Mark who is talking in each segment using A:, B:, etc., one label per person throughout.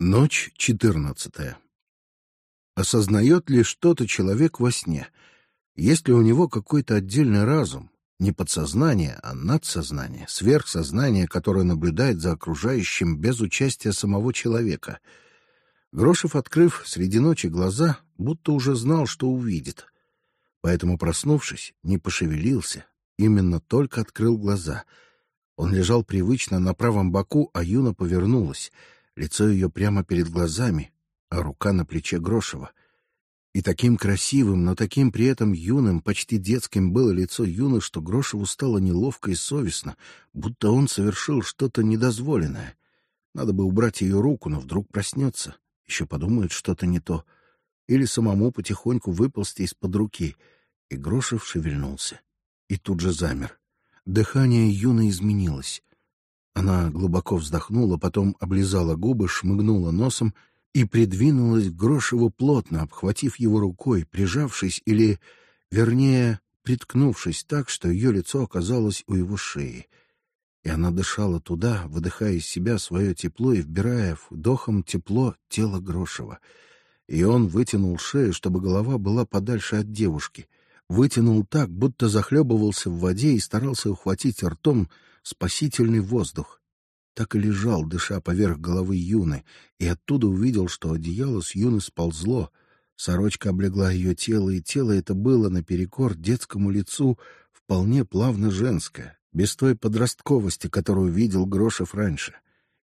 A: Ночь четырнадцатая. Осознает ли что-то человек во сне? Есть ли у него какой-то отдельный разум, не подсознание, а надсознание, сверхсознание, которое наблюдает за окружающим без участия самого человека? Грошев, открыв среди ночи глаза, будто уже знал, что увидит. Поэтому, проснувшись, не пошевелился, именно только открыл глаза. Он лежал привычно на правом боку, а Юна повернулась — лицо ее прямо перед глазами, а рука на плече Грошева. И таким красивым, но таким при этом юным, почти детским было лицо Юны, что Грошеву стало неловко и совестно, будто он совершил что-то недозволенное. Надо бы убрать ее руку, но вдруг проснется, еще подумает что-то не то, или самому потихоньку выползти из-под руки. И Грошев шевельнулся и тут же замер. Дыхание Юны изменилось. Она глубоко вздохнула, потом облизала губы, шмыгнула носом и придвинулась к Грошеву плотно, обхватив его рукой, прижавшись или, вернее, приткнувшись так, что ее лицо оказалось у его шеи. И она дышала туда, выдыхая из себя свое тепло и вбирая вдохом тепло тело Грошева. И он вытянул шею, чтобы голова была подальше от девушки, вытянул так, будто захлебывался в воде и старался ухватить ртом спасительный воздух. Так и лежал, дыша поверх головы Юны, и оттуда увидел, что одеяло с Юны сползло. Сорочка облегла ее тело, и тело это было наперекор детскому лицу вполне плавно женское, без той подростковости, которую видел Грошев раньше.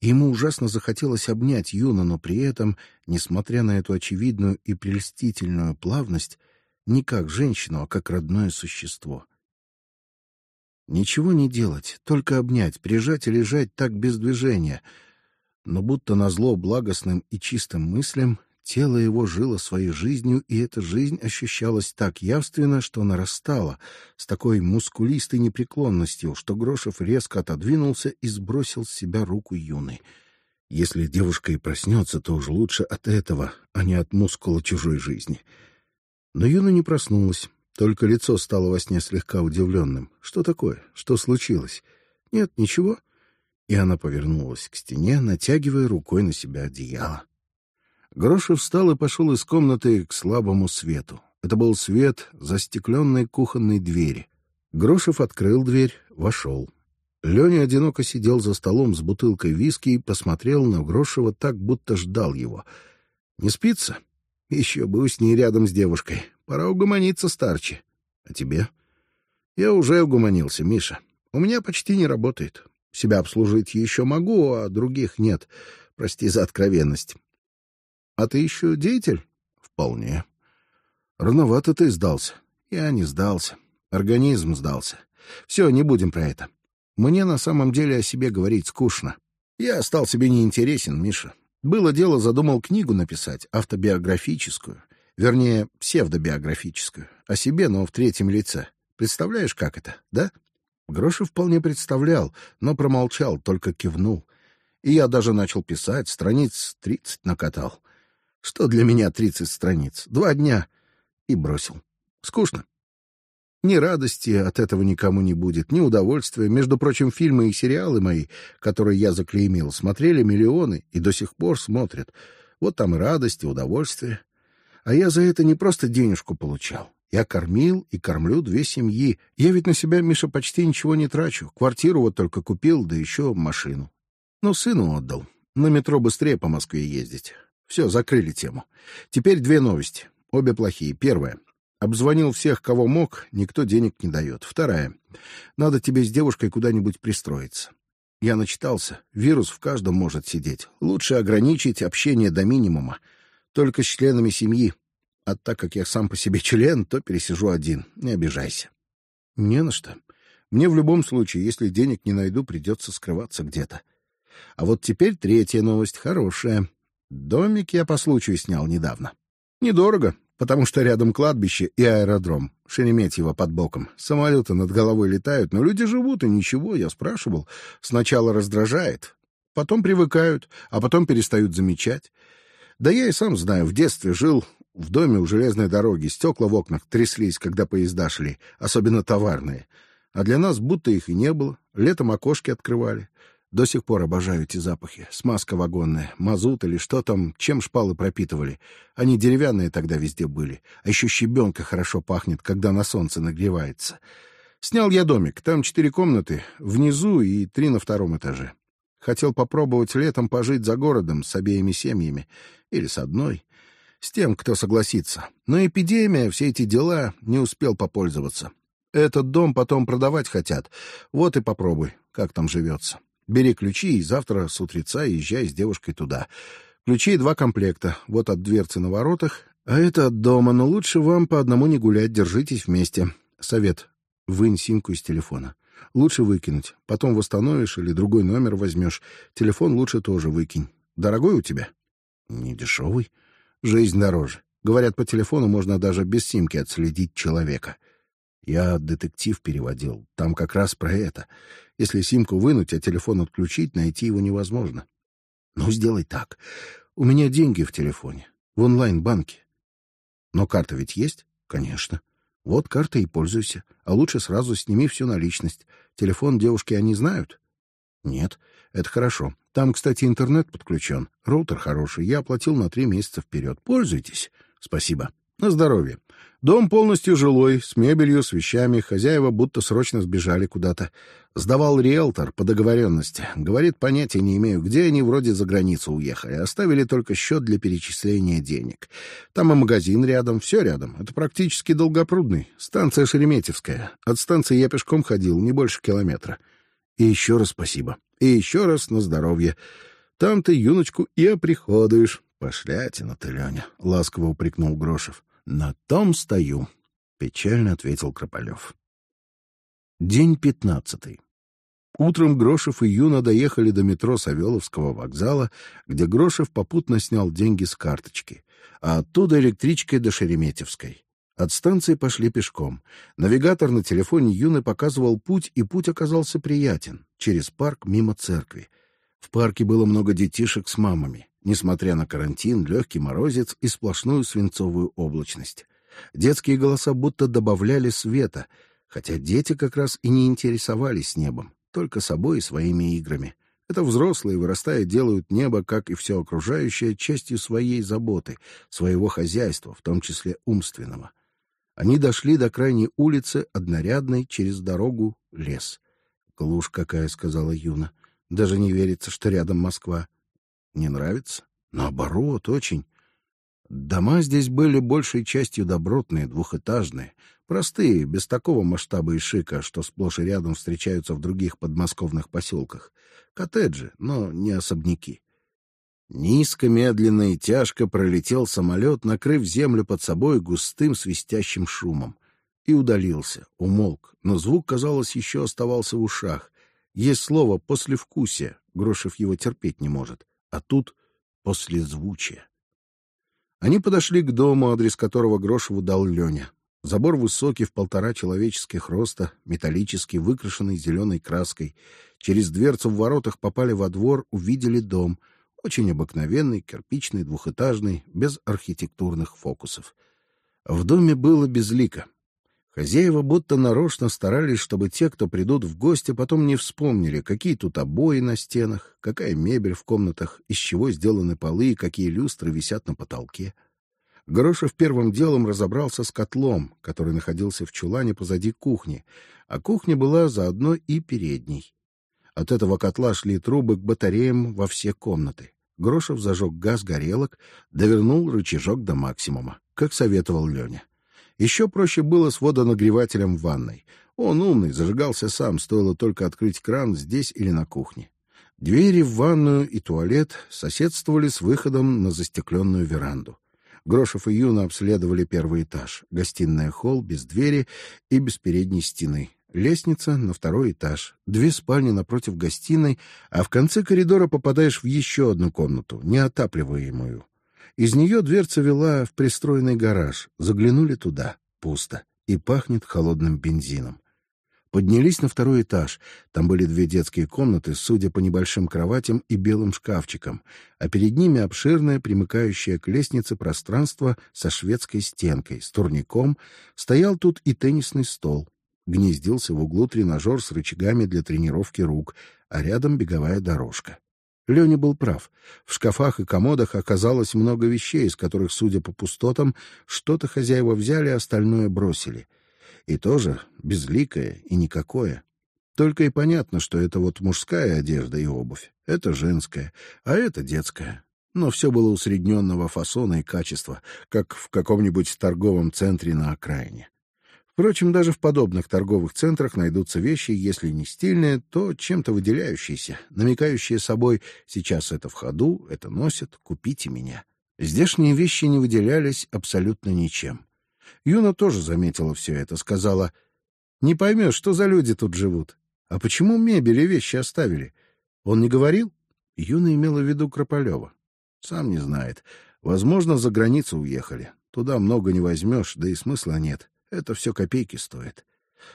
A: Ему ужасно захотелось обнять Юну, но при этом, несмотря на эту очевидную и прельстительную плавность, не как женщину, а как родное существо. Ничего не делать, только обнять, прижать и лежать так без движения. Но будто назло благостным и чистым мыслям, тело его жило своей жизнью, и эта жизнь ощущалась так явственно, что нарастала с такой мускулистой непреклонностью, что Грошев резко отодвинулся и сбросил с себя руку юной. Если девушка и проснется, то уж лучше от этого, а не от мускула чужой жизни. Но Юна не проснулась. Только лицо стало во сне слегка удивленным. Что такое? Что случилось? Нет, ничего. И она повернулась к стене, натягивая рукой на себя одеяло. Грошев встал и пошел из комнаты к слабому свету. Это был свет застекленной кухонной двери. Грошев открыл дверь, вошел. Леня одиноко сидел за столом с бутылкой виски и посмотрел на Грошева так, будто ждал его. Не спится? Еще бы усни рядом с девушкой. Пора угомониться, старче. А тебе? Я уже угомонился, Миша. У меня почти не работает. Себя обслужить еще могу, а других нет. Прости за откровенность. А ты еще деятель? Вполне. Рановато ты сдался. Я не сдался. Организм сдался. Все, не будем про это. Мне на самом деле о себе говорить скучно. Я стал себе неинтересен, Миша. Было дело, задумал книгу написать, автобиографическую. Вернее, псевдобиографическую. О себе, но в третьем лице. Представляешь, как это, да? Грошев вполне представлял, но промолчал, только кивнул. И я даже начал писать, страниц тридцать накатал. Что для меня тридцать страниц? Два дня. И бросил. Скучно. Ни радости от этого никому не будет, ни удовольствия. Между прочим, фильмы и сериалы мои, которые я заклеймил, смотрели миллионы и до сих пор смотрят. Вот там и радость, и удовольствие. А я за это не просто денежку получал. Я кормил и кормлю две семьи. Я ведь на себя, Миша, почти ничего не трачу. Квартиру вот только купил, да еще машину. Ну, сыну отдал. На метро быстрее по Москве ездить. Все, закрыли тему. Теперь две новости. Обе плохие. Первая. Обзвонил всех, кого мог, никто денег не дает. Вторая. Надо тебе с девушкой куда-нибудь пристроиться. Я начитался. Вирус в каждом может сидеть. Лучше ограничить общение до минимума только с членами семьи. А так как я сам по себе член, то пересижу один. Не обижайся. Не на что. Мне в любом случае, если денег не найду, придется скрываться где-то. А вот теперь третья новость хорошая. Домик я по случаю снял недавно. Недорого, потому что рядом кладбище и аэродром. Шереметьево под боком. Самолеты над головой летают, но люди живут, и ничего, я спрашивал. Сначала раздражает, потом привыкают, а потом перестают замечать. Да я и сам знаю, в детстве жил в доме у железной дороги, стекла в окнах тряслись, когда поезда шли, особенно товарные. А для нас будто их и не было. Летом окошки открывали. До сих пор обожаю эти запахи. Смазка вагонная, мазут или что там, чем шпалы пропитывали. Они деревянные тогда везде были. А еще щебенка хорошо пахнет, когда на солнце нагревается. Снял я домик. Там четыре комнаты, внизу и три на втором этаже. Хотел попробовать летом пожить за городом с обеими семьями. Или с одной. С тем, кто согласится. Но эпидемия, все эти дела, не успел попользоваться. Этот дом потом продавать хотят. Вот и попробуй, как там живется. Бери ключи и завтра с утреца езжай с девушкой туда. Ключей два комплекта. Вот от дверцы на воротах, а это от дома. Но лучше вам по одному не гулять, держитесь вместе. Совет. Вынь симку из телефона. Лучше выкинуть. Потом восстановишь или другой номер возьмешь. Телефон лучше тоже выкинь. Дорогой у тебя? Не дешевый. Жизнь дороже. Говорят, по телефону можно даже без симки отследить человека. Я детектив переводил. Там как раз про это. Если симку вынуть, а телефон отключить, найти его невозможно. Ну, сделай так. У меня деньги в телефоне, в онлайн-банке. Но карта ведь есть? Конечно. Вот карта и пользуйся. А лучше сразу сними всю наличность. Телефон девушки они знают? Нет. Это хорошо. Там, кстати, интернет подключен. Роутер хороший. Я оплатил на три месяца вперед. Пользуйтесь. Спасибо. На здоровье. Дом полностью жилой, с мебелью, с вещами. Хозяева будто срочно сбежали куда-то. Сдавал риэлтор по договоренности. Говорит, понятия не имею, где они вроде за границу уехали. Оставили только счет для перечисления денег. Там и магазин рядом, все рядом. Это практически Долгопрудный. Станция Шереметьевская. От станции я пешком ходил, не больше километра. И еще раз спасибо. И еще раз на здоровье. Там ты юночку и оприходуешь. Пошлятина ты, Леня, — ласково упрекнул Грошев. На том стою, печально ответил Крополев. День пятнадцатый. Утром Грошев и Юна доехали до метро Савеловского вокзала, где Грошев попутно снял деньги с карточки, а оттуда электричкой до Шереметьевской. От станции пошли пешком. Навигатор на телефоне Юны показывал путь, и путь оказался приятен, через парк мимо церкви. В парке было много детишек с мамами несмотря на карантин, легкий морозец и сплошную свинцовую облачность. Детские голоса будто добавляли света, хотя дети как раз и не интересовались небом, только собой и своими играми. Это взрослые, вырастая, делают небо, как и все окружающее, частью своей заботы, своего хозяйства, в том числе умственного. Они дошли до крайней улицы, однорядной, через дорогу лес. Глушь какая, сказала Юна. Даже не верится, что рядом Москва. Не нравится? Наоборот, очень. Дома здесь были большей частью добротные, двухэтажные, простые, без такого масштаба и шика, что сплошь и рядом встречаются в других подмосковных поселках. Коттеджи, но не особняки. Низко, медленно и тяжко пролетел самолет, накрыв землю под собой густым свистящим шумом, и удалился, умолк, но звук, казалось, еще оставался в ушах. Есть слово послевкусие, Грошев его терпеть не может а тут послезвучие. Они подошли к дому, адрес которого Грошеву дал Леня. Забор высокий, в полтора человеческих роста, металлический, выкрашенный зеленой краской. Через дверцу в воротах попали во двор, увидели дом, очень обыкновенный, кирпичный, двухэтажный, без архитектурных фокусов. В доме было безлико. Хозяева будто нарочно старались, чтобы те, кто придут в гости, потом не вспомнили, какие тут обои на стенах, какая мебель в комнатах, из чего сделаны полы и какие люстры висят на потолке. Грошев первым делом разобрался с котлом, который находился в чулане позади кухни, а кухня была заодно и передней. От этого котла шли трубы к батареям во все комнаты. Грошев зажег газ горелок, довернул рычажок до максимума, как советовал Леня. Еще проще было с водонагревателем в ванной. Он умный, зажигался сам, стоило только открыть кран здесь или на кухне. Двери в ванную и туалет соседствовали с выходом на застекленную веранду. Грошев и Юна обследовали первый этаж, гостиная холл без двери и без передней стены, лестница на второй этаж, две спальни напротив гостиной, а в конце коридора попадаешь в еще одну комнату, неотапливаемую. Из нее дверца вела в пристроенный гараж. Заглянули туда. Пусто. И пахнет холодным бензином. Поднялись на второй этаж. Там были две детские комнаты, судя по небольшим кроватям и белым шкафчикам, а перед ними обширное, примыкающее к лестнице пространство со шведской стенкой, с турником. Стоял тут и теннисный стол. Гнездился в углу тренажер с рычагами для тренировки рук, а рядом беговая дорожка. Леня был прав. В шкафах и комодах оказалось много вещей, из которых, судя по пустотам, что-то хозяева взяли, а остальное бросили. И тоже безликое и никакое. Только и понятно, что это вот мужская одежда и обувь, это женская, а это детская. Но все было усредненного фасона и качества, как в каком-нибудь торговом центре на окраине. Впрочем, даже в подобных торговых центрах найдутся вещи, если не стильные, то чем-то выделяющиеся, намекающие собой «сейчас это в ходу, это носят, купите меня». Здешние вещи не выделялись абсолютно ничем. Юна тоже заметила все это, сказала «Не поймешь, что за люди тут живут. А почему мебель и вещи оставили? Он не говорил?» Юна имела в виду Крополева. «Сам не знает. Возможно, за границу уехали. Туда много не возьмешь, да и смысла нет. Это все копейки стоит.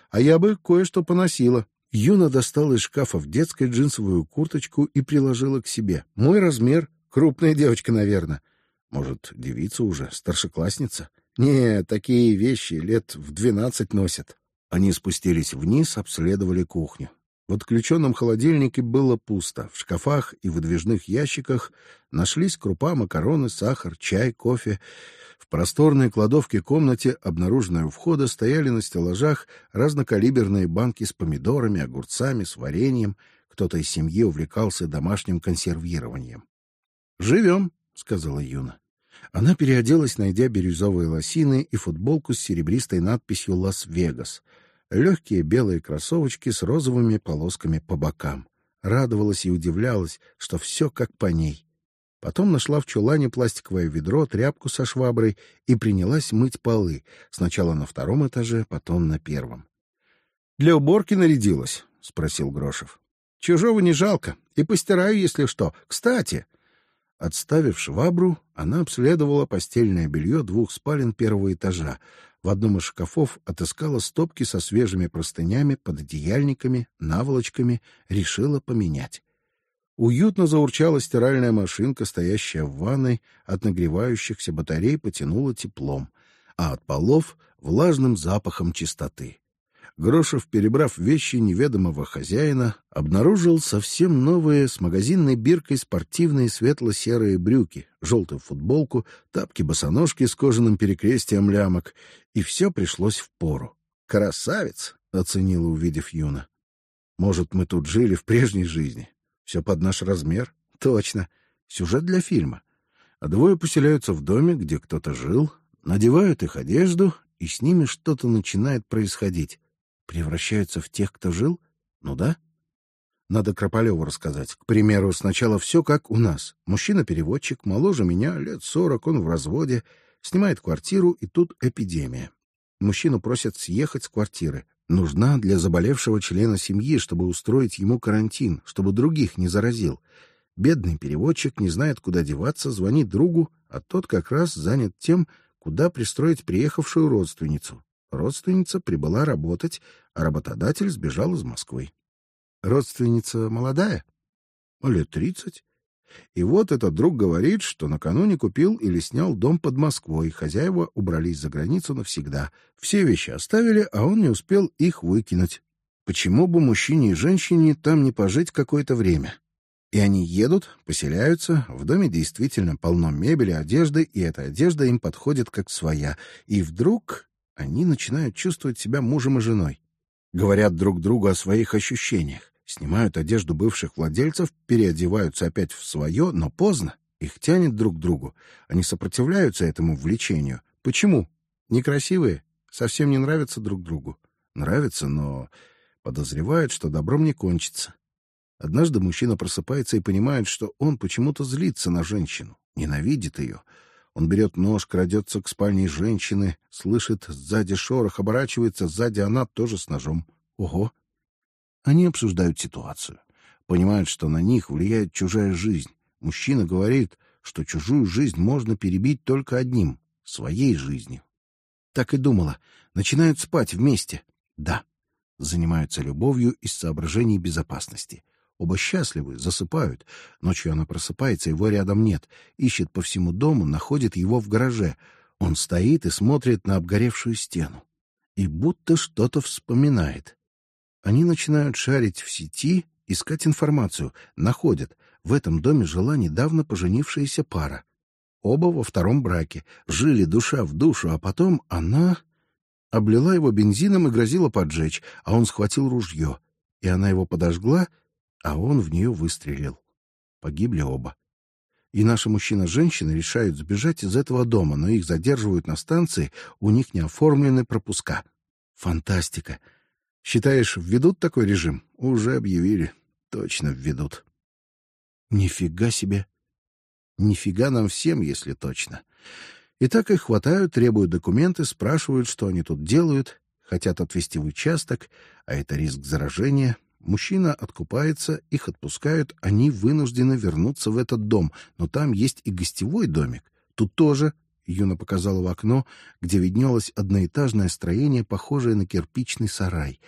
A: А я бы кое-что поносила. Юна достала из шкафа в детской джинсовую курточку и приложила к себе. Мой размер. Крупная девочка, наверное. Может, девица уже, старшеклассница? Не, такие вещи лет в двенадцать носят. Они спустились вниз, обследовали кухню. В отключенном холодильнике было пусто. В шкафах и выдвижных ящиках нашлись крупа, макароны, сахар, чай, кофе. В просторной кладовке комнате, обнаруженной у входа, стояли на стеллажах разнокалиберные банки с помидорами, огурцами, с вареньем. Кто-то из семьи увлекался домашним консервированием. «Живем», — сказала Юна. Она переоделась, найдя бирюзовые лосины и футболку с серебристой надписью «Лас-Вегас», легкие белые кроссовочки с розовыми полосками по бокам. Радовалась и удивлялась, что все как по ней. Потом нашла в чулане пластиковое ведро, тряпку со шваброй и принялась мыть полы, сначала на втором этаже, потом на первом. Для уборки нарядилась, спросил Грошев. Чужого не жалко, и постираю, если что. Кстати, отставив швабру, она обследовала постельное белье двух спален первого этажа. В одном из шкафов отыскала стопки со свежими простынями, пододеяльниками, наволочками, решила поменять. Уютно заурчала стиральная машинка, стоящая в ванной, от нагревающихся батарей потянуло теплом, а от полов — влажным запахом чистоты. Грошев, перебрав вещи неведомого хозяина, обнаружил совсем новые с магазинной биркой спортивные светло-серые брюки, желтую футболку, тапки-босоножки с кожаным перекрестием лямок, и все пришлось в пору. «Красавец!» — оценила, увидев Юна. «Может, мы тут жили в прежней жизни?» Все под наш размер. Точно. Сюжет для фильма. А двое поселяются в доме, где кто-то жил, надевают их одежду, и с ними что-то начинает происходить. Превращаются в тех, кто жил? Ну да. Надо Крополеву рассказать. К примеру, сначала все как у нас. Мужчина-переводчик, моложе меня, лет сорок, он в разводе, снимает квартиру, и тут эпидемия. Мужчину просят съехать с квартиры нужна для заболевшего члена семьи, чтобы устроить ему карантин, чтобы других не заразил. Бедный переводчик не знает, куда деваться, звонит другу, а тот как раз занят тем, куда пристроить приехавшую родственницу. Родственница прибыла работать, а работодатель сбежал из Москвы. Родственница молодая, лет тридцать. И вот этот друг говорит, что накануне купил или снял дом под Москвой, хозяева убрались за границу навсегда. Все вещи оставили, а он не успел их выкинуть. Почему бы мужчине и женщине там не пожить какое-то время? И они едут, поселяются, в доме действительно полно мебели, одежды, и эта одежда им подходит как своя. И вдруг они начинают чувствовать себя мужем и женой. Говорят друг другу о своих ощущениях снимают одежду бывших владельцев, переодеваются опять в свое, но поздно. Их тянет друг к другу. Они сопротивляются этому влечению. Почему? Некрасивые, совсем не нравятся друг другу. Нравятся, но подозревают, что добром не кончится. Однажды мужчина просыпается и понимает, что он почему-то злится на женщину, ненавидит ее. Он берет нож, крадется к спальне женщины, слышит сзади шорох, оборачивается, сзади она тоже с ножом. Ого, они обсуждают ситуацию, понимают, что на них влияет чужая жизнь. Мужчина говорит, что чужую жизнь можно перебить только одним своей жизнью. Так и думала. Начинают спать вместе. Да, занимаются любовью из соображений безопасности. Оба счастливы, засыпают. Ночью она просыпается, его рядом нет. Ищет по всему дому, находит его в гараже. Он стоит и смотрит на обгоревшую стену. И будто что-то вспоминает. Они начинают шарить в сети искать информацию. Находят. В этом доме жила недавно поженившаяся пара. Оба во втором браке, жили душа в душу, а потом она облила его бензином и грозила поджечь, а он схватил ружье, и она его подожгла, а он в нее выстрелил. Погибли оба. И наши мужчина-женщины решают сбежать из этого дома, но их задерживают на станции, у них не оформлены пропуска. Фантастика. Считаешь, введут такой режим? Уже объявили. Точно введут. Нифига себе. Нифига нам всем, если точно. И так их хватают, требуют документы, спрашивают, что они тут делают, хотят отвезти в участок, а это риск заражения. Мужчина откупается, их отпускают, они вынуждены вернуться в этот дом, но там есть и гостевой домик. Тут тоже Юна показала в окно, где виднелось одноэтажное строение, похожее на кирпичный сарай.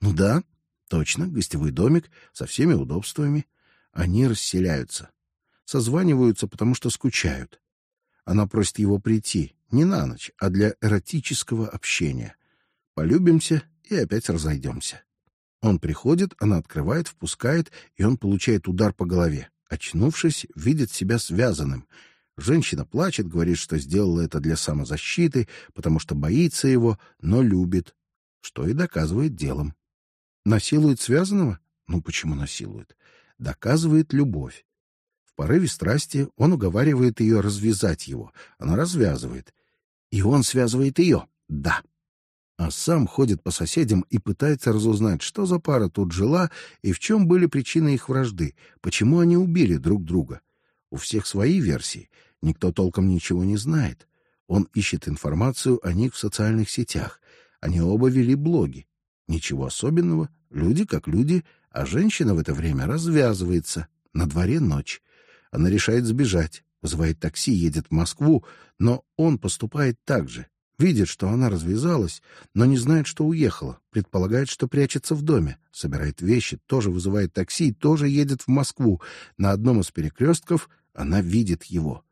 A: Ну да, точно, гостевой домик со всеми удобствами. Они расселяются, созваниваются, потому что скучают. Она просит его прийти не на ночь, а для эротического общения. Полюбимся и опять разойдемся. Он приходит, она открывает, впускает, и он получает удар по голове. Очнувшись, видит себя связанным. Женщина плачет, говорит, что сделала это для самозащиты, потому что боится его, но любит, что и доказывает делом. Насилует связанного? Ну почему насилует? Доказывает любовь. В порыве страсти он уговаривает ее развязать его. Она развязывает, и он связывает ее. Да. А сам ходит по соседям и пытается разузнать, что за пара тут жила и в чем были причины их вражды, почему они убили друг друга. У всех свои версии, никто толком ничего не знает. Он ищет информацию о них в социальных сетях. Они оба вели блоги. Ничего особенного, люди как люди, а женщина в это время развязывается. На дворе ночь. Она решает сбежать, вызывает такси, едет в Москву, но он поступает так же. Видит, что она развязалась, но не знает, что уехала. Предполагает, что прячется в доме. Собирает вещи, тоже вызывает такси и тоже едет в Москву. На одном из перекрестков она видит его.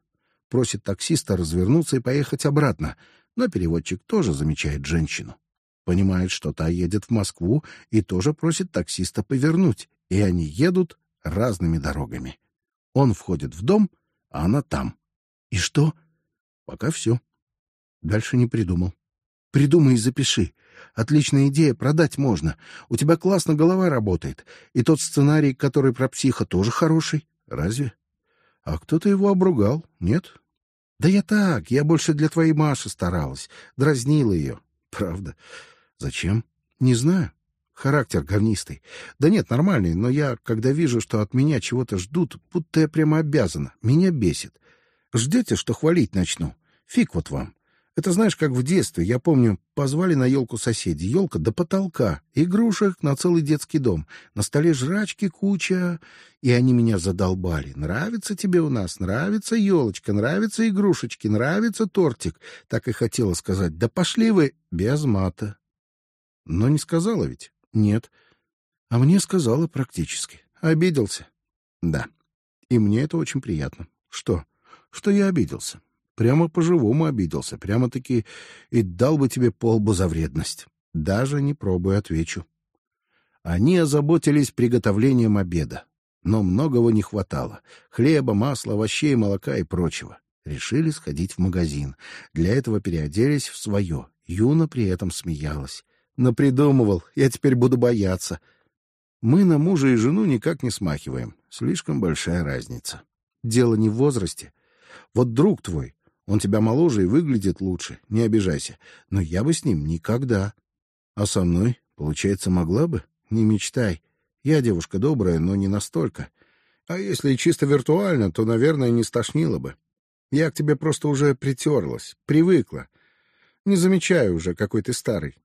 A: Просит таксиста развернуться и поехать обратно, но переводчик тоже замечает женщину. Понимает, что та едет в Москву и тоже просит таксиста повернуть, и они едут разными дорогами. Он входит в дом, а она там. И что? Пока все. Дальше не придумал. Придумай и запиши. Отличная идея, продать можно. У тебя классно голова работает. И тот сценарий, который про психа, тоже хороший. Разве? А кто-то его обругал, нет? Да я так, я больше для твоей Маши старалась, дразнила ее. Правда? Зачем? Не знаю. Характер говнистый. Да нет, нормальный, но я, когда вижу, что от меня чего-то ждут, будто я прямо обязана, меня бесит. Ждете, что хвалить начну? Фиг вот вам. Это знаешь, как в детстве, я помню, позвали на елку соседи. Елка до потолка, игрушек на целый детский дом. На столе жрачки куча, и они меня задолбали. Нравится тебе у нас, нравится елочка, нравятся игрушечки, нравится тортик. Так и хотела сказать. Да пошли вы без мата. Но не сказала ведь. Нет. А мне сказала практически. Обиделся. Да. И мне это очень приятно. Что? Что я обиделся. Прямо по-живому обиделся, прямо-таки и дал бы тебе полбу за вредность. Даже не пробуя отвечу. Они озаботились приготовлением обеда, но многого не хватало: хлеба, масла, овощей, молока и прочего. Решили сходить в магазин. Для этого переоделись в свое. Юна при этом смеялась. Напридумывал, я теперь буду бояться. Мы на мужа и жену никак не смахиваем. Слишком большая разница. Дело не в возрасте. Вот друг твой, он тебя моложе и выглядит лучше, не обижайся. Но я бы с ним никогда. А со мной, получается, могла бы? Не мечтай. Я девушка добрая, но не настолько. А если чисто виртуально, то, наверное, не стошнило бы. Я к тебе просто уже притерлась, привыкла. Не замечаю уже, какой ты старый.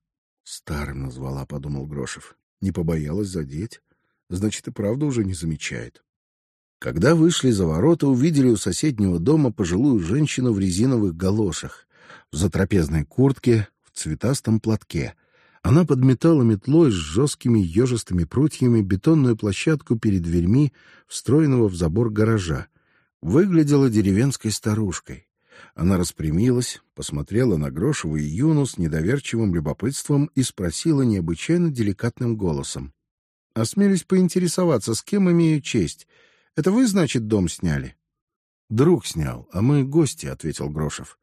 A: Старым назвала, подумал Грошев. Не побоялась задеть. Значит, и правда уже не замечает. Когда вышли за ворота, увидели у соседнего дома пожилую женщину в резиновых галошах, в затрапезной куртке, в цветастом платке. Она подметала метлой с жесткими ежистыми прутьями бетонную площадку перед дверьми встроенного в забор гаража. Выглядела деревенской старушкой. Она распрямилась, посмотрела на Грошева и Юну с недоверчивым любопытством и спросила необычайно деликатным голосом: Осмелюсь поинтересоваться, с кем имею честь. Это вы, значит, дом сняли? Друг снял, а мы гости, ответил Грошев.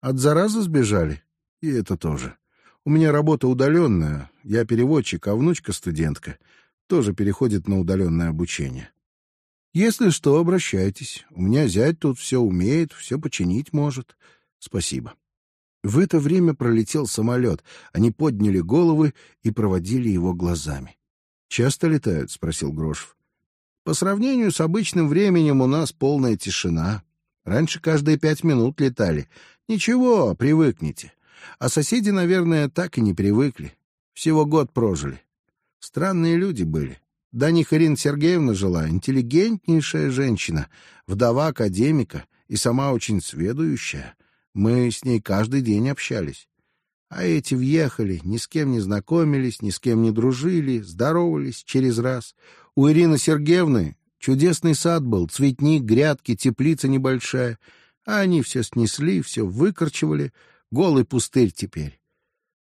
A: От заразы сбежали? И это тоже. У меня работа удаленная, я переводчик, а внучка студентка тоже переходит на удаленное обучение. Если что, обращайтесь. У меня зять тут все умеет, все починить может. Спасибо. В это время пролетел самолет. Они подняли головы и проводили его глазами. Часто летают, спросил Грошев. По сравнению с обычным временем у нас полная тишина. Раньше каждые пять минут летали. Ничего, привыкните. А соседи, наверное, так и не привыкли. Всего год прожили. Странные люди были. До них Ирина Сергеевна жила, интеллигентнейшая женщина, вдова академика и сама очень сведущая. Мы с ней каждый день общались. А эти въехали, ни с кем не знакомились, ни с кем не дружили, здоровались через раз. У Ирины Сергеевны чудесный сад был, цветник, грядки, теплица небольшая. А они все снесли, все выкорчевали, голый пустырь теперь.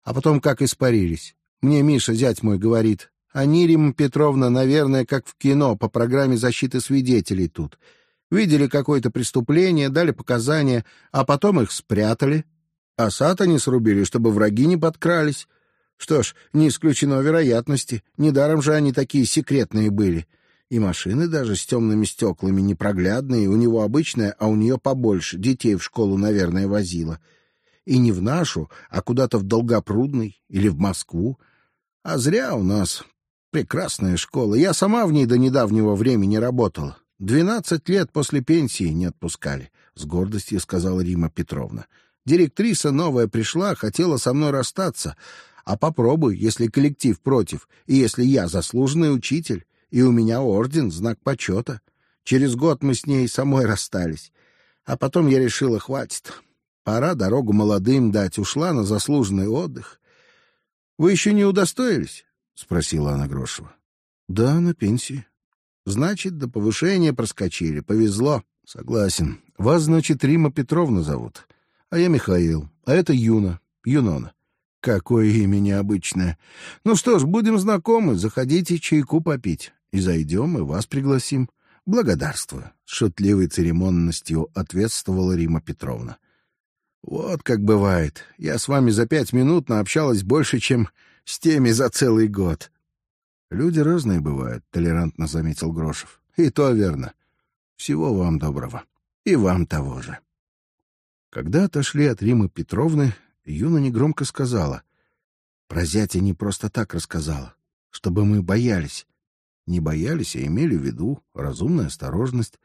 A: А потом как испарились. Мне Миша, зять мой, говорит, они, Рима Петровна, наверное, как в кино, по программе защиты свидетелей тут. Видели какое-то преступление, дали показания, а потом их спрятали, а сад они срубили, чтобы враги не подкрались. Что ж, не исключено вероятности. Недаром же они такие секретные были. И машины даже с темными стеклами непроглядные, у него обычная, а у нее побольше. Детей в школу, наверное, возила. И не в нашу, а куда-то в Долгопрудный или в Москву. А зря у нас прекрасная школа. Я сама в ней до недавнего времени работала. Двенадцать лет после пенсии не отпускали, — с гордостью сказала Рима Петровна. — Директриса новая пришла, хотела со мной расстаться. А попробуй, если коллектив против, и если я заслуженный учитель, и у меня орден, знак почета. Через год мы с ней самой расстались. А потом я решила, хватит. Пора дорогу молодым дать, ушла на заслуженный отдых. Вы еще не удостоились? спросила она Грошева. Да, на пенсии. Значит, до повышения проскочили. Повезло. Согласен. Вас, значит, Рима Петровна зовут а я Михаил, а это Юна, Юнона. Какое имя необычное. Ну что ж, будем знакомы, заходите чайку попить. И зайдем, и вас пригласим. Благодарствую. Шутливой церемонностью ответствовала Рима Петровна. Вот как бывает. Я с вами за пять минут наобщалась больше, чем с теми за целый год. Люди разные бывают, толерантно заметил Грошев. И то верно. Всего вам доброго. И вам того же. Когда отошли от Римы Петровны, Юна негромко сказала: "Про зятя не просто так рассказала, чтобы мы боялись. Не боялись, а имели в виду разумная осторожность.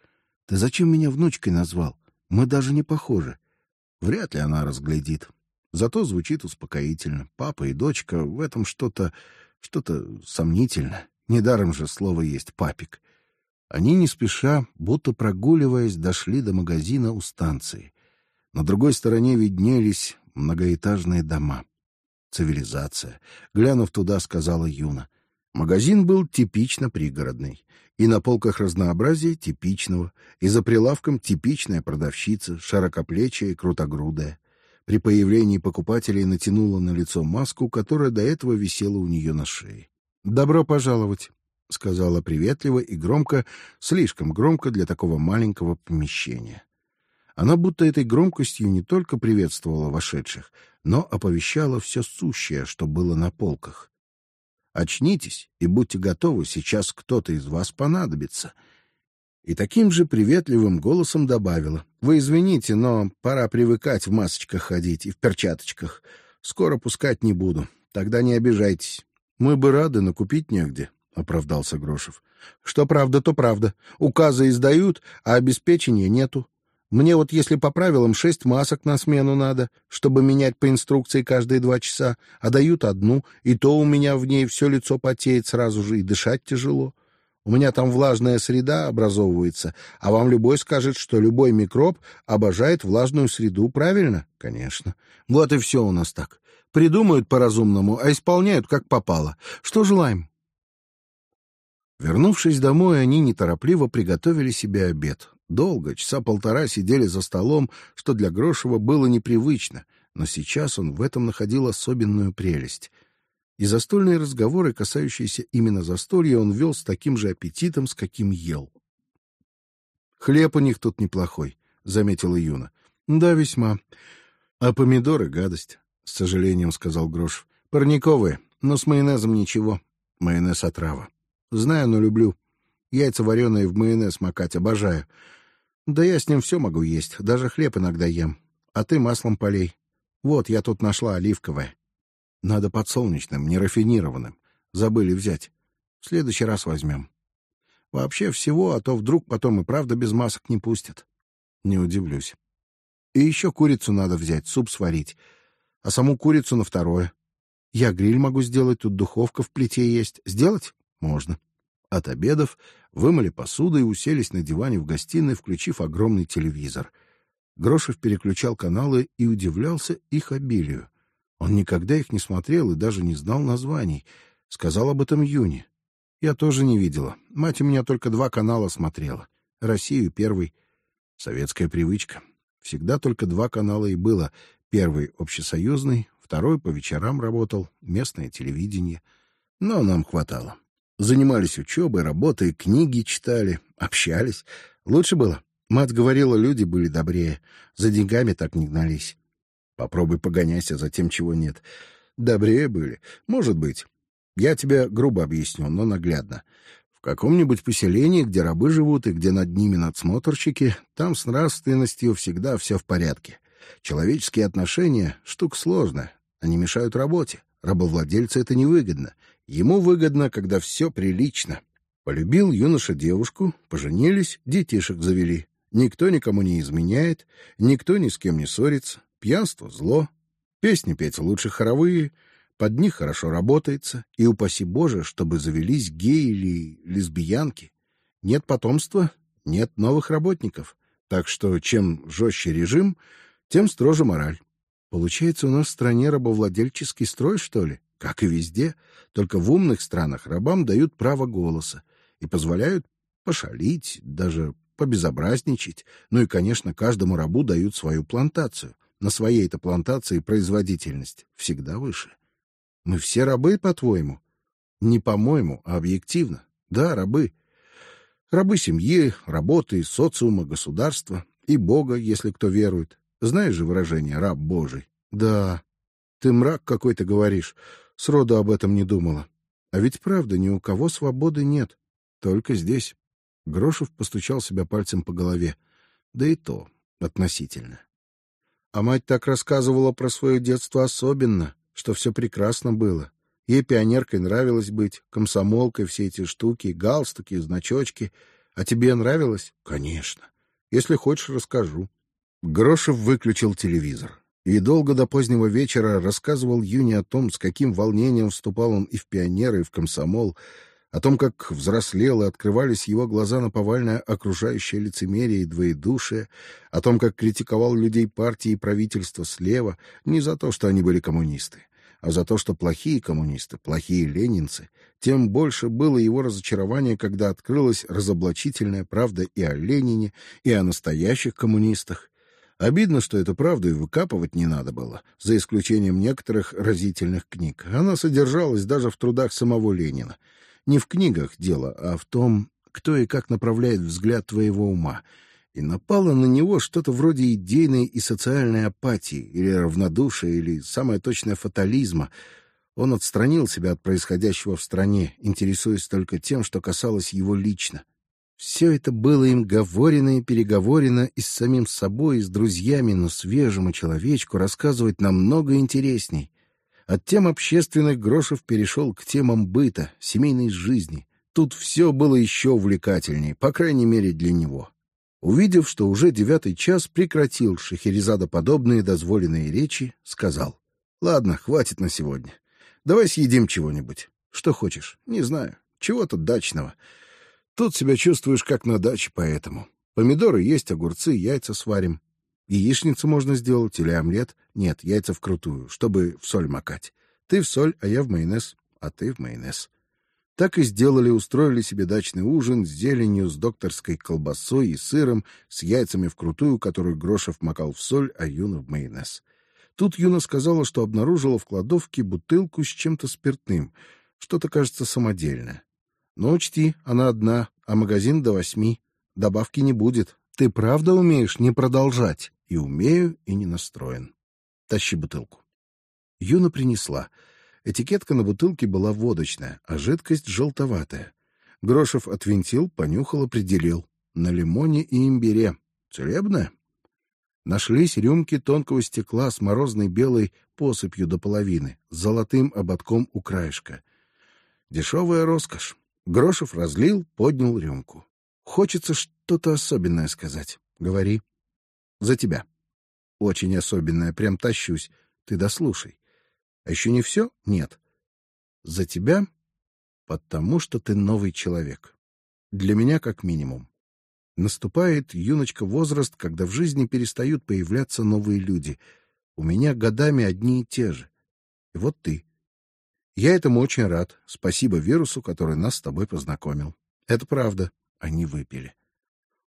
A: Ты зачем меня внучкой назвал? Мы даже не похожи. Вряд ли она разглядит. Зато звучит успокоительно. Папа и дочка в этом что-то, что-то сомнительно. Недаром же слово есть папик. Они не спеша, будто прогуливаясь, дошли до магазина у станции. На другой стороне виднелись многоэтажные дома. Цивилизация. Глянув туда, сказала Юна. Магазин был типично пригородный, и на полках разнообразие типичного, и за прилавком типичная продавщица, широкоплечая и крутогрудая. При появлении покупателей натянула на лицо маску, которая до этого висела у нее на шее. Добро пожаловать, сказала приветливо и громко, слишком громко для такого маленького помещения. Она будто этой громкостью не только приветствовала вошедших, но оповещала все сущее, что было на полках. Очнитесь и будьте готовы, сейчас кто-то из вас понадобится. И таким же приветливым голосом добавила: "Вы извините, но пора привыкать в масочках ходить и в перчаточках. Скоро пускать не буду. Тогда не обижайтесь. Мы бы рады, но купить негде", оправдался Грошев. "Что правда, то правда. Указы издают, а обеспечения нету. Мне вот если по правилам шесть масок на смену надо, чтобы менять по инструкции каждые два часа, а дают одну, и то у меня в ней все лицо потеет сразу же и дышать тяжело. У меня там влажная среда образовывается, а вам любой скажет, что любой микроб обожает влажную среду, правильно? Конечно. Вот и все у нас так. Придумают по-разумному, а исполняют как попало. Что желаем? Вернувшись домой, они неторопливо приготовили себе обед. Долго, часа полтора сидели за столом, что для Грошева было непривычно, но сейчас он в этом находил особенную прелесть. И застольные разговоры, касающиеся именно застолья, он вел с таким же аппетитом, с каким ел. Хлеб у них тут неплохой, заметила Юна. Да, весьма. А помидоры гадость, с сожалением сказал Грош. Парниковые, но с майонезом ничего. Майонез отрава. Знаю, но люблю. Яйца вареные в майонез макать обожаю. Да я с ним все могу есть, даже хлеб иногда ем. А ты маслом полей. Вот, я тут нашла оливковое. Надо подсолнечным, нерафинированным. Забыли взять. В следующий раз возьмем. Вообще всего, а то вдруг потом и правда без масок не пустят. Не удивлюсь. И еще курицу надо взять, суп сварить, а саму курицу на второе. Я гриль могу сделать, тут духовка в плите есть. Сделать можно. От обедов вымыли посуду и уселись на диване в гостиной, включив огромный телевизор. Грошев переключал каналы и удивлялся их обилию. Он никогда их не смотрел и даже не знал названий. Сказал об этом Юни. Я тоже не видела. Мать у меня только два канала смотрела. Россию первый. Советская привычка. Всегда только два канала и было. Первый общесоюзный, второй по вечерам работал, местное телевидение. Но нам хватало. Занимались учебой, работой, книги читали, общались. Лучше было. Мать говорила, люди были добрее, за деньгами так не гнались. Попробуй погоняйся за тем, чего нет. Добрее были, может быть. Я тебе грубо объясню, но наглядно. В каком-нибудь поселении, где рабы живут и где над ними надсмотрщики, там с нравственностью всегда все в порядке. Человеческие отношения штука сложная, они мешают работе. Рабовладельцу это невыгодно. Ему выгодно, когда все прилично. Полюбил юноша девушку, поженились, детишек завели. Никто никому не изменяет, никто ни с кем не ссорится. Пьянство зло. Песни петь лучше хоровые, под них хорошо работается, и упаси Боже, чтобы завелись геи или лесбиянки. Нет потомства, нет новых работников. Так что чем жестче режим, тем строже мораль. Получается, у нас в стране рабовладельческий строй, что ли? Как и везде, только в умных странах рабам дают право голоса и позволяют пошалить, даже побезобразничать. Ну и, конечно, каждому рабу дают свою плантацию. На своей-то плантации производительность всегда выше. Мы все рабы, по-твоему? Не по-моему, а объективно. Да, рабы. Рабы семьи, работы, социума, государства и Бога, если кто верует. Знаешь же выражение «раб Божий»? Да. Ты мрак какой-то говоришь. Сроду об этом не думала. А ведь правда, ни у кого свободы нет. Только здесь. Грошев постучал себя пальцем по голове. Да и то относительно. А мать так рассказывала про свое детство особенно, что все прекрасно было. Ей пионеркой нравилось быть, комсомолкой, все эти штуки, галстуки, значочки. А тебе нравилось? Конечно. Если хочешь, расскажу. Грошев выключил телевизор и долго до позднего вечера рассказывал Юне о том, с каким волнением вступал он и в пионеры, и в комсомол, о том, как взрослел и открывались его глаза на повальное окружающее лицемерие и двоедушие, о том, как критиковал людей партии и правительства слева не за то, что они были коммунисты, а за то, что плохие коммунисты, плохие ленинцы, тем больше было его разочарование, когда открылась разоблачительная правда и о Ленине, и о настоящих коммунистах, Обидно, что эту правду и выкапывать не надо было, за исключением некоторых разительных книг. Она содержалась даже в трудах самого Ленина. Не в книгах дело, а в том, кто и как направляет взгляд твоего ума. И напало на него что-то вроде идейной и социальной апатии, или равнодушия, или самое точное фатализма. Он отстранил себя от происходящего в стране, интересуясь только тем, что касалось его лично. Все это было им говорено и переговорено и с самим собой, и с друзьями, но свежему человечку рассказывать намного интересней. От тем общественных грошев перешел к темам быта, семейной жизни. Тут все было еще увлекательней, по крайней мере для него. Увидев, что уже девятый час, прекратил Шахерезада подобные дозволенные речи, сказал: "Ладно, хватит на сегодня. Давай съедим чего-нибудь. Что хочешь? Не знаю. Чего-то дачного. Тут себя чувствуешь как на даче, поэтому. Помидоры есть, огурцы, яйца сварим. Яичницу можно сделать или омлет. Нет, яйца вкрутую, чтобы в соль макать. Ты в соль, а я в майонез, а ты в майонез. Так и сделали, устроили себе дачный ужин с зеленью, с докторской колбасой и сыром, с яйцами вкрутую, которую Грошев макал в соль, а Юна в майонез. Тут Юна сказала, что обнаружила в кладовке бутылку с чем-то спиртным, что-то, кажется, самодельное. Но учти, она одна, а магазин до восьми. Добавки не будет. Ты правда умеешь не продолжать? И умею, и не настроен. Тащи бутылку. Юна принесла. Этикетка на бутылке была водочная, а жидкость желтоватая. Грошев отвинтил, понюхал, определил. На лимоне и имбире. Целебная? Нашлись рюмки тонкого стекла с морозной белой посыпью до половины, с золотым ободком у краешка. Дешевая роскошь. Грошев разлил, поднял рюмку. Хочется что-то особенное сказать. Говори. За тебя. Очень особенное, прям тащусь. Ты дослушай. А еще не все? Нет. За тебя, потому что ты новый человек. Для меня как минимум. Наступает юночка возраст, когда в жизни перестают появляться новые люди. У меня годами одни и те же. И вот ты. Я этому очень рад. Спасибо вирусу, который нас с тобой познакомил. Это правда. Они выпили.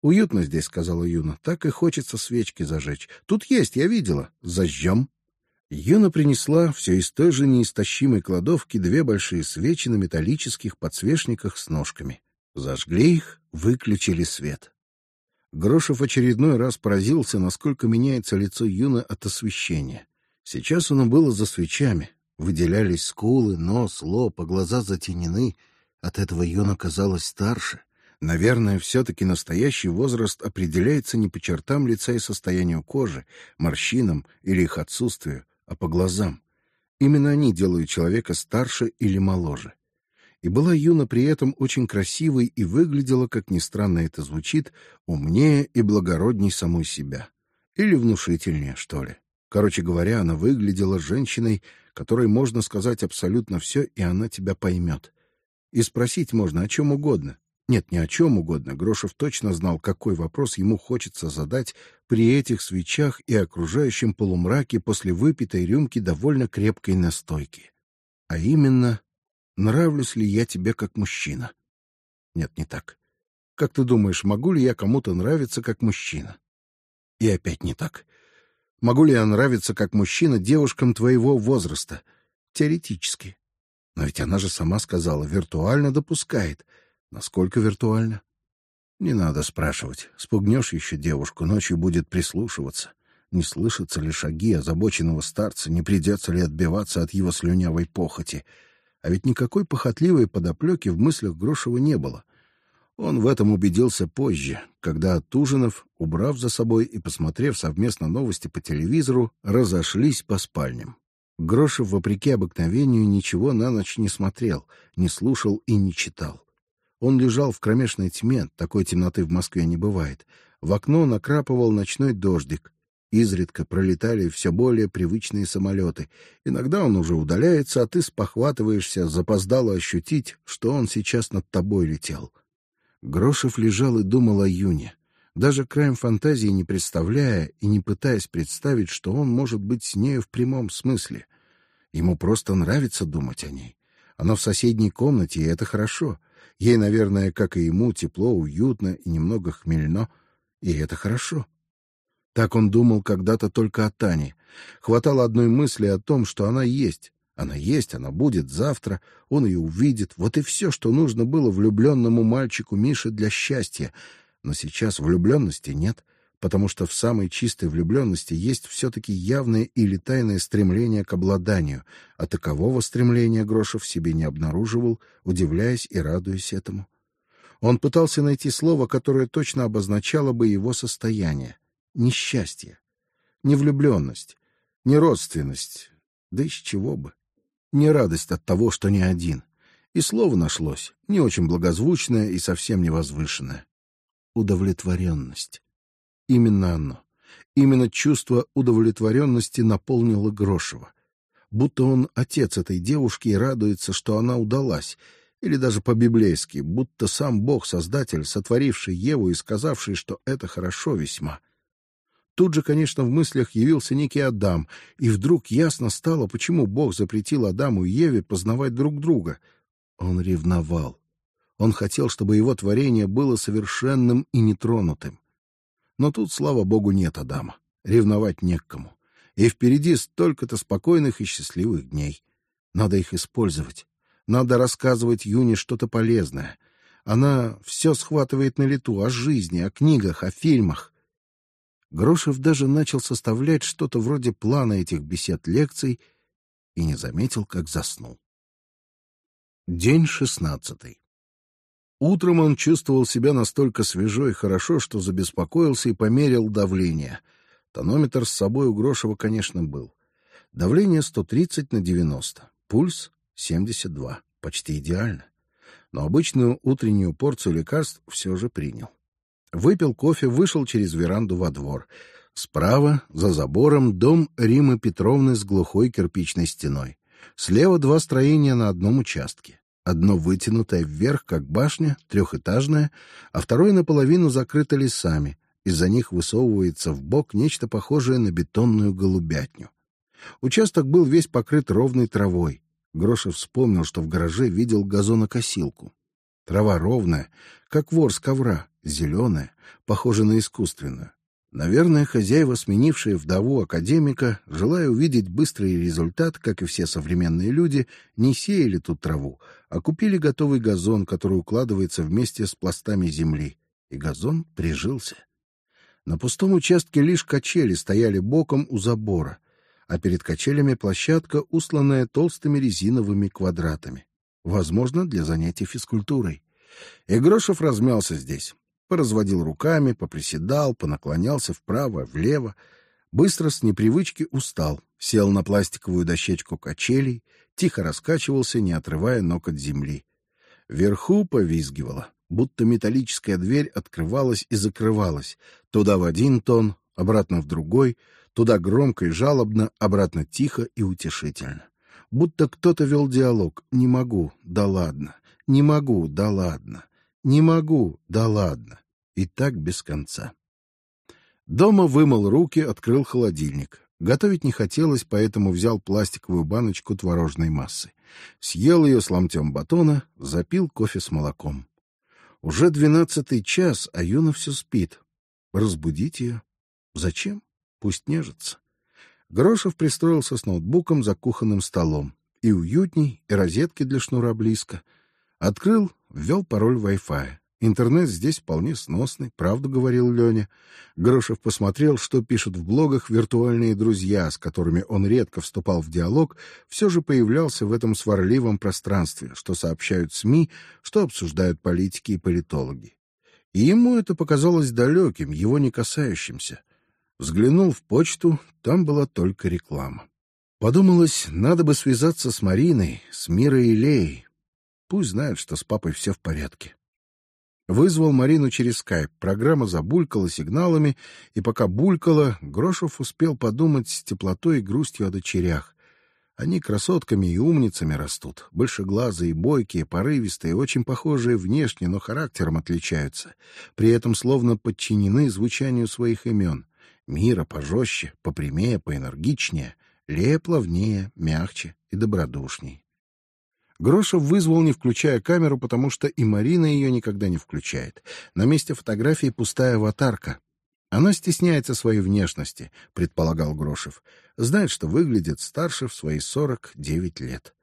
A: Уютно здесь, сказала Юна. Так и хочется свечки зажечь. Тут есть, я видела. Зажжем. Юна принесла все из той же неистощимой кладовки две большие свечи на металлических подсвечниках с ножками. Зажгли их, выключили свет. Грошев очередной раз поразился, насколько меняется лицо Юны от освещения. Сейчас оно было за свечами, выделялись скулы, нос, лоб, а глаза затенены. От этого Юна казалась старше. Наверное, все-таки настоящий возраст определяется не по чертам лица и состоянию кожи, морщинам или их отсутствию, а по глазам. Именно они делают человека старше или моложе и была Юна при этом очень красивой и выглядела, как ни странно это звучит, умнее и благородней самой себя. Или внушительнее, что ли. Короче говоря, она выглядела женщиной, которой можно сказать абсолютно все, и она тебя поймет. И спросить можно о чем угодно. Нет, не о чем угодно. Грошев точно знал, какой вопрос ему хочется задать при этих свечах и окружающем полумраке после выпитой рюмки довольно крепкой настойки. А именно, нравлюсь ли я тебе как мужчина. Нет, не так. Как ты думаешь, могу ли я кому-то нравиться как мужчина? И опять не так. Могу ли я нравиться как мужчина девушкам твоего возраста? Теоретически. Но ведь она же сама сказала, виртуально допускает. Насколько виртуально? Не надо спрашивать. Спугнешь еще девушку, ночью будет прислушиваться. Не слышатся ли шаги озабоченного старца, не придется ли отбиваться от его слюнявой похоти. А ведь никакой похотливой подоплеки в мыслях Грошева не было. Он в этом убедился позже, когда от ужинов, убрав за собой и посмотрев совместно новости по телевизору, разошлись по спальням. Грошев, вопреки обыкновению, ничего на ночь не смотрел, не слушал и не читал. Он лежал в кромешной тьме, такой темноты в Москве не бывает. В окно накрапывал ночной дождик, Изредка пролетали все более привычные самолеты. Иногда он уже удаляется, а ты спохватываешься, запоздало ощутить, что он сейчас над тобой летел. Грошев лежал и думал о Юне, даже краем фантазии не представляя и не пытаясь представить, что он может быть с нею в прямом смысле. Ему просто нравится думать о ней. Она в соседней комнате, и это хорошо. Ей, наверное, как и ему, тепло, уютно и немного хмельно, и это хорошо. Так он думал когда-то только о Тане. Хватало одной мысли о том, что она есть. Она есть, она будет завтра, он ее увидит. Вот и все, что нужно было влюбленному мальчику Мише для счастья. Но сейчас влюбленности нет, потому что в самой чистой влюбленности есть все-таки явное или тайное стремление к обладанию, а такового стремления Грошев себе не обнаруживал, удивляясь и радуясь этому. Он пытался найти слово, которое точно обозначало бы его состояние не счастье, не влюбленность, не родственность, да из чего бы, не радость от того, что не один. И слово нашлось, не очень благозвучное и совсем не возвышенное. Удовлетворенность. Именно оно, именно чувство удовлетворенности наполнило Грошева, будто он отец этой девушки и радуется, что она удалась, или даже по-библейски, будто сам Бог Создатель, сотворивший Еву и сказавший, что это хорошо весьма. Тут же, конечно, в мыслях явился некий Адам, и вдруг ясно стало, почему Бог запретил Адаму и Еве познавать друг друга. Он ревновал. Он хотел, чтобы его творение было совершенным и нетронутым. Но тут, слава Богу, нет Адама. Ревновать не к кому. и впереди столько-то спокойных и счастливых дней. Надо их использовать. Надо рассказывать Юне что-то полезное. Она все схватывает на лету о жизни, о книгах, о фильмах. Грошев даже начал составлять что-то вроде плана этих бесед-лекций и не заметил, как заснул. День шестнадцатый. Утром он чувствовал себя настолько свежо и хорошо, что забеспокоился и померил давление. Тонометр с собой у Грошева, конечно, был. Давление 130 на 90, пульс 72, почти идеально. Но обычную утреннюю порцию лекарств все же принял. Выпил кофе, вышел через веранду во двор. Справа, за забором, дом Римы Петровны с глухой кирпичной стеной. Слева два строения на одном участке. Одно вытянутое вверх, как башня, трехэтажное, а второе наполовину закрыто лесами. Из-за них высовывается в бок нечто похожее на бетонную голубятню. Участок был весь покрыт ровной травой. Грошев вспомнил, что в гараже видел газонокосилку. Трава ровная, как вор с ковра, зеленая, похожа на искусственную. Наверное, хозяева, сменившие вдову академика, желая увидеть быстрый результат, как и все современные люди, не сеяли тут траву, а купили готовый газон, который укладывается вместе с пластами земли, и газон прижился. На пустом участке лишь качели стояли боком у забора, а перед качелями площадка, усланная толстыми резиновыми квадратами, возможно, для занятий физкультурой. И Грошев размялся здесь, поразводил руками, поприседал, понаклонялся вправо, влево, быстро с непривычки устал, сел на пластиковую дощечку качелей, тихо раскачивался, не отрывая ног от земли. Вверху повизгивало, будто металлическая дверь открывалась и закрывалась, туда в один тон, обратно в другой, туда громко и жалобно, обратно тихо и утешительно. Будто кто-то вел диалог. Не могу, да ладно. Не могу, да ладно. Не могу, да ладно. И так без конца. Дома вымыл руки, открыл холодильник. Готовить не хотелось, поэтому взял пластиковую баночку творожной массы, съел ее с ломтем батона, запил кофе с молоком. Уже двенадцатый час, а Юна все спит. Разбудить ее? Зачем? Пусть нежится. Грошев пристроился с ноутбуком за кухонным столом. И уютней, и розетки для шнура близко. Открыл, ввел пароль Wi-Fi. Интернет здесь вполне сносный, правду говорил Леня. Грошев посмотрел, что пишут в блогах виртуальные друзья, с которыми он редко вступал в диалог, все же появлялся в этом сварливом пространстве, что сообщают СМИ, что обсуждают политики и политологи. И ему это показалось далеким, его не касающимся. Взглянул в почту, там была только реклама. Подумалось, надо бы связаться с Мариной, с Мирой и Леей, Пусть знают, что с папой все в порядке. Вызвал Марину через скайп. Программа забулькала сигналами, и пока булькала, Грошев успел подумать с теплотой и грустью о дочерях. Они красотками и умницами растут, большеглазые, бойкие, порывистые, очень похожие внешне, но характером отличаются. При этом словно подчинены звучанию своих имен. Мира пожестче, попрямее, поэнергичнее, Лея плавнее, мягче и добродушней. Грошев вызвал, не включая камеру, потому что и Марина ее никогда не включает. На месте фотографии пустая аватарка. Она стесняется своей внешности, предполагал Грошев. Знает, что выглядит старше в свои сорок девять лет.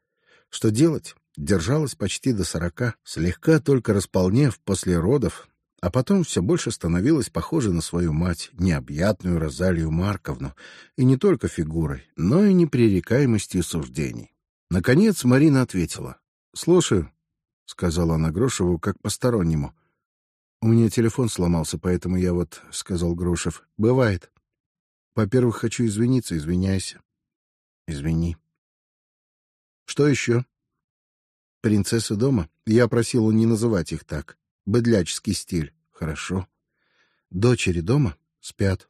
A: Что делать? Держалась почти до сорока, слегка только располнев после родов, а потом все больше становилась похожа на свою мать, необъятную Розалию Марковну, и не только фигурой, но и непререкаемостью суждений. Наконец Марина ответила. «Слушаю», — сказала она Грошеву как постороннему. «У меня телефон сломался, поэтому я вот...» — сказал Грошев. «Бывает. Во-первых, хочу извиниться. Извиняйся». «Извини». «Что еще?» «Принцессы дома. Я просила не называть их так. Быдляческий стиль. Хорошо. Дочери дома? Спят.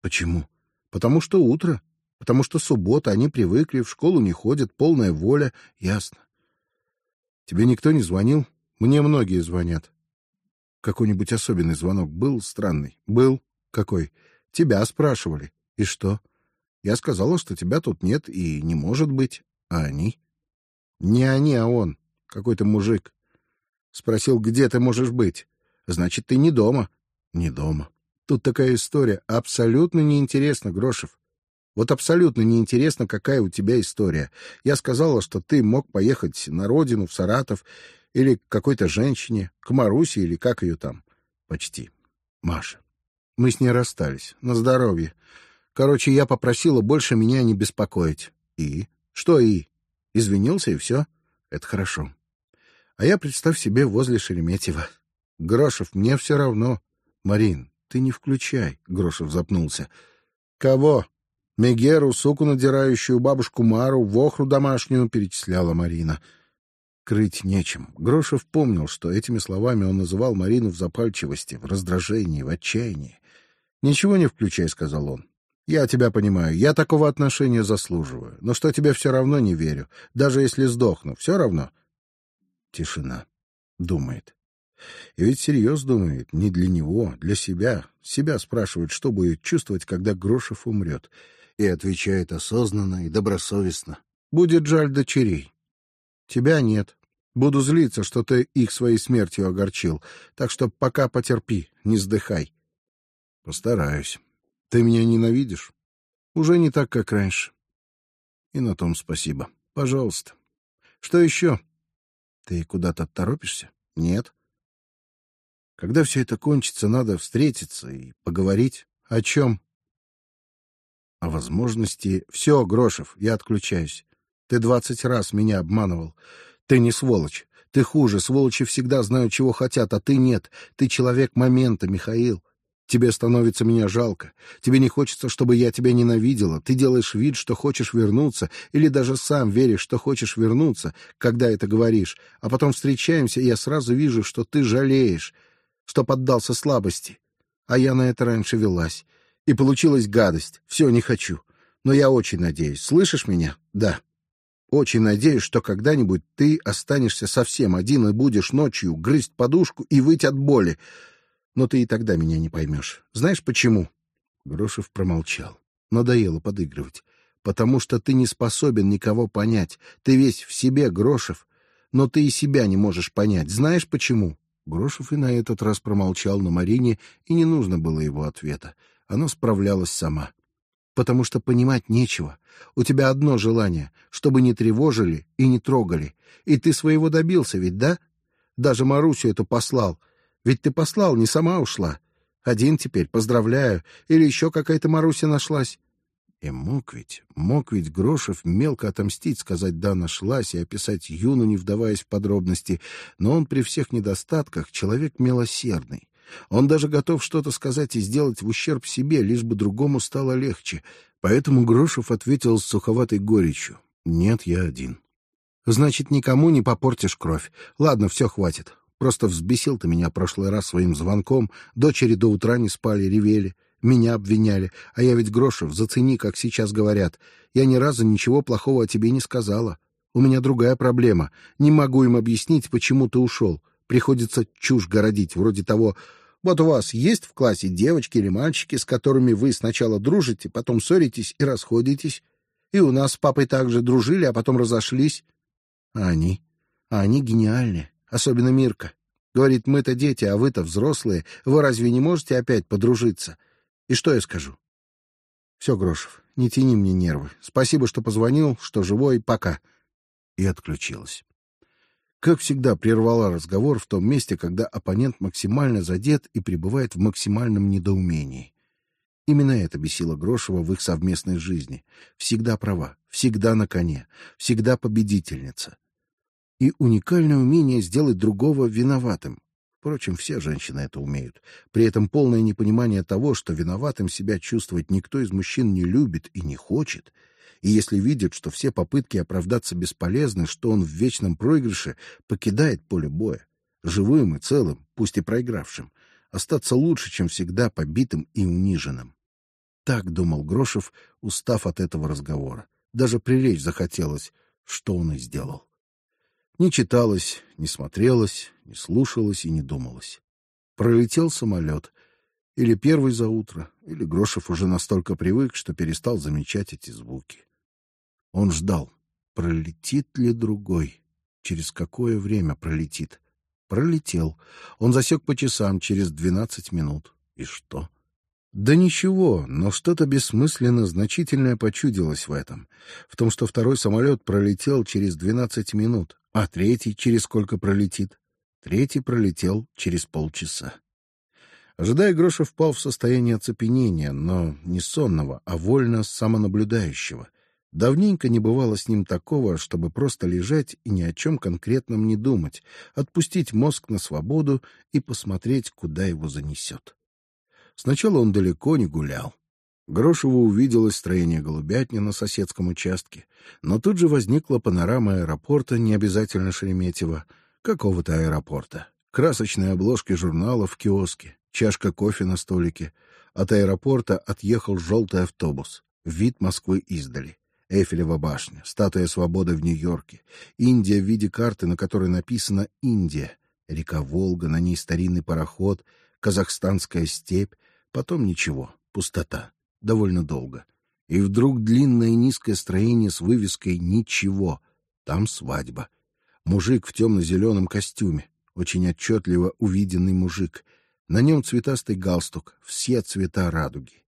A: Почему? Потому что утро потому что суббота, они привыкли, в школу не ходят, полная воля, ясно. Тебе никто не звонил? Мне многие звонят. Какой-нибудь особенный звонок был странный? Был. Какой? Тебя спрашивали. И что? Я сказала, что тебя тут нет и не может быть. А они? Не они, а он. Какой-то мужик. Спросил, где ты можешь быть. Значит, ты не дома. Не дома. Тут такая история. Абсолютно неинтересно, Грошев. Вот абсолютно неинтересно, какая у тебя история. Я сказала, что ты мог поехать на родину, в Саратов, или к какой-то женщине, к Марусе или как ее там. Почти. Маша. Мы с ней расстались. На здоровье. Короче, я попросила больше меня не беспокоить. И? Что и? Извинился и все. Это хорошо. А я, представь себе, возле Шереметьево. Грошев, мне все равно. Марин, ты не включай. Грошев запнулся. Кого? Мегеру, суку надирающую, бабушку Мару, вохру домашнюю, перечисляла Марина. Крыть нечем. Грошев помнил, что этими словами он называл Марину в запальчивости, в раздражении, в отчаянии. Ничего не включай, сказал он. Я тебя понимаю, я такого отношения заслуживаю, но что тебе все равно не верю, даже если сдохну, все равно. Тишина. Думает. И ведь серьезно думает, не для него, для себя. Себя спрашивает, что будет чувствовать, когда Грошев умрет. И отвечает осознанно и добросовестно. Будет жаль дочерей. Тебя нет. Буду злиться, что ты их своей смертью огорчил. Так что пока потерпи, не сдыхай. Постараюсь. Ты меня ненавидишь? Уже не так, как раньше. И на том спасибо. Пожалуйста. Что еще? Ты куда-то торопишься? Нет. Когда все это кончится, надо встретиться и поговорить. О чем? О возможности. Все, Грошев, я отключаюсь. Ты двадцать раз меня обманывал. Ты не сволочь. Ты хуже. Сволочи всегда знают, чего хотят, а ты нет. Ты человек момента, Михаил. Тебе становится меня жалко. Тебе не хочется, чтобы я тебя ненавидела. Ты делаешь вид, что хочешь вернуться, или даже сам веришь, что хочешь вернуться, когда это говоришь. А потом встречаемся, и я сразу вижу, что ты жалеешь, что поддался слабости. А я на это раньше велась. И получилась гадость. Все, не хочу. Но я очень надеюсь. Слышишь меня? Да. Очень надеюсь, что когда-нибудь ты останешься совсем один и будешь ночью грызть подушку и выть от боли. Но ты и тогда меня не поймешь. Знаешь почему? Грошев промолчал. Надоело подыгрывать. Потому что ты не способен никого понять. Ты весь в себе, Грошев. Но ты и себя не можешь понять. Знаешь почему? Грошев и на этот раз промолчал на Марине, и не нужно было его ответа. Она справлялась сама. Потому что понимать нечего. У тебя одно желание, чтобы не тревожили и не трогали. И ты своего добился, ведь да? Даже Марусю эту послал. Ведь ты послал, не сама ушла. Один теперь, поздравляю. Или еще какая-то Маруся нашлась. И мог ведь, мог ведь Грошев мелко отомстить, сказать «да, нашлась» и описать Юну, не вдаваясь в подробности, но он при всех недостатках человек милосердный. Он даже готов что-то сказать и сделать в ущерб себе, лишь бы другому стало легче. Поэтому Грошев ответил с суховатой горечью. «Нет, я один». «Значит, никому не попортишь кровь. Ладно, все, хватит. Просто взбесил ты меня прошлый раз своим звонком. Дочери до утра не спали, ревели. Меня обвиняли. А я ведь, Грошев, зацени, как сейчас говорят. Я ни разу ничего плохого о тебе не сказала. У меня другая проблема. Не могу им объяснить, почему ты ушел. Приходится чушь городить, вроде того... Вот у вас есть в классе девочки или мальчики, с которыми вы сначала дружите, потом ссоритесь и расходитесь. И у нас с папой также дружили, а потом разошлись. А они? А они гениальны особенно Мирка. Говорит, мы-то дети, а вы-то взрослые. Вы разве не можете опять подружиться? И что я скажу? Все, Грошев, не тяни мне нервы. Спасибо, что позвонил, что живой. Пока. И отключилась. Как всегда, прервала разговор в том месте, когда оппонент максимально задет и пребывает в максимальном недоумении. Именно это бесило Грошева в их совместной жизни. Всегда права, всегда на коне, всегда победительница и уникальное умение сделать другого виноватым. Впрочем, все женщины это умеют. При этом полное непонимание того, что виноватым себя чувствовать никто из мужчин не любит и не хочет. И если видит, что все попытки оправдаться бесполезны, что он в вечном проигрыше покидает поле боя, живым и целым, пусть и проигравшим, остаться лучше, чем всегда побитым и униженным. Так думал Грошев, устав от этого разговора. Даже прилечь захотелось, что он и сделал. Не читалось, не смотрелось, не слушалось и не думалось. Пролетел самолет, или первый за утро, или Грошев уже настолько привык, что перестал замечать эти звуки. Он ждал, пролетит ли другой, через какое время пролетит. Пролетел. Он засек по часам через двенадцать минут. И что? Да ничего, но что-то бессмысленно значительное почудилось в этом, в том, что второй самолет пролетел через двенадцать минут, а третий через сколько пролетит? Третий пролетел через полчаса. Ожидая, Гроша впал в состояние оцепенения, но не сонного, а вольно самонаблюдающего. Давненько не бывало с ним такого, чтобы просто лежать и ни о чем конкретном не думать, отпустить мозг на свободу и посмотреть, куда его занесет. Сначала он далеко не гулял. Грошеву увиделось строение голубятни на соседском участке, но тут же возникла панорама аэропорта, не обязательно Шереметьево, какого-то аэропорта. Красочные обложки журналов в киоске, чашка кофе на столике. От аэропорта отъехал желтый автобус. Вид Москвы издали. Эйфелева башня, статуя свободы в Нью-Йорке, Индия в виде карты, на которой написано Индия, река Волга, на ней старинный пароход, казахстанская степь, потом ничего, пустота, довольно долго. И вдруг длинное низкое строение с вывеской «Ничего». Там свадьба. Мужик в темно-зеленом костюме, очень отчетливо увиденный мужик. На нем цветастый галстук, все цвета радуги.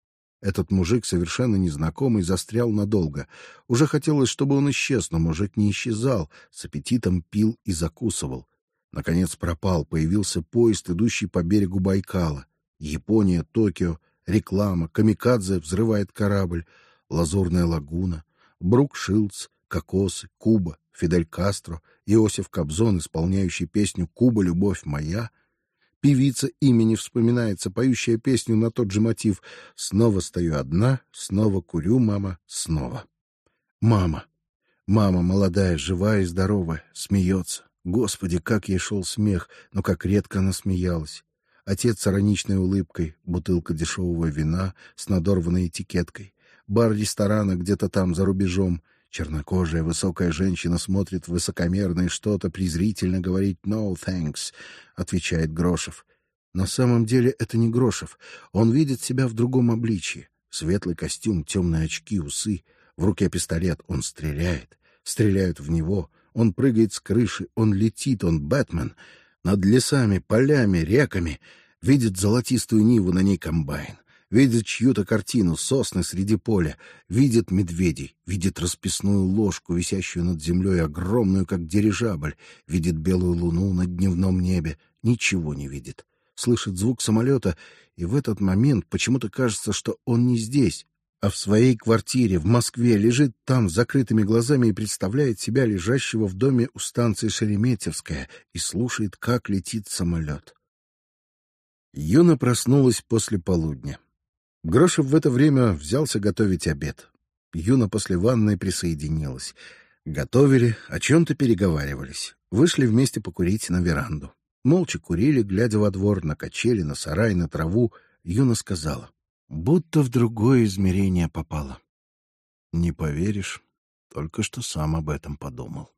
A: Этот мужик совершенно незнакомый застрял надолго. Уже хотелось, чтобы он исчез, но мужик не исчезал, с аппетитом пил и закусывал. Наконец пропал, появился поезд, идущий по берегу Байкала. Япония, Токио, реклама, камикадзе взрывает корабль, лазурная лагуна, Брук Шилдс, кокосы, Куба, Фидель Кастро, Иосиф Кобзон, исполняющий песню «Куба, любовь моя», певица имени вспоминается, поющая песню на тот же мотив «Снова стою одна, снова курю, мама, снова». Мама, мама молодая, живая и здоровая, смеется. Господи, как ей шел смех, но как редко она смеялась. Отец с ироничной улыбкой, бутылка дешевого вина с надорванной этикеткой, бар ресторана где-то там за рубежом, Чернокожая высокая женщина смотрит высокомерно и что-то презрительно говорит «No, thanks», — отвечает Грошев. На самом деле это не Грошев. Он видит себя в другом обличии. Светлый костюм, темные очки, усы. В руке пистолет. Он стреляет. Стреляют в него. Он прыгает с крыши. Он летит. Он Бэтмен. Над лесами, полями, реками. Видит золотистую ниву, на ней комбайн видит чью-то картину, сосны среди поля, видит медведей, видит расписную ложку, висящую над землей, огромную, как дирижабль, видит белую луну на дневном небе, ничего не видит. Слышит звук самолета, и в этот момент почему-то кажется, что он не здесь, а в своей квартире в Москве лежит там с закрытыми глазами и представляет себя лежащего в доме у станции Шереметьевская и слушает, как летит самолет. Юна проснулась после полудня. Грошев в это время взялся готовить обед. Юна после ванной присоединилась. Готовили, о чем-то переговаривались. Вышли вместе покурить на веранду. Молча курили, глядя во двор, на качели, на сарай, на траву. Юна сказала, будто в другое измерение попала. Не поверишь, только что сам об этом подумал.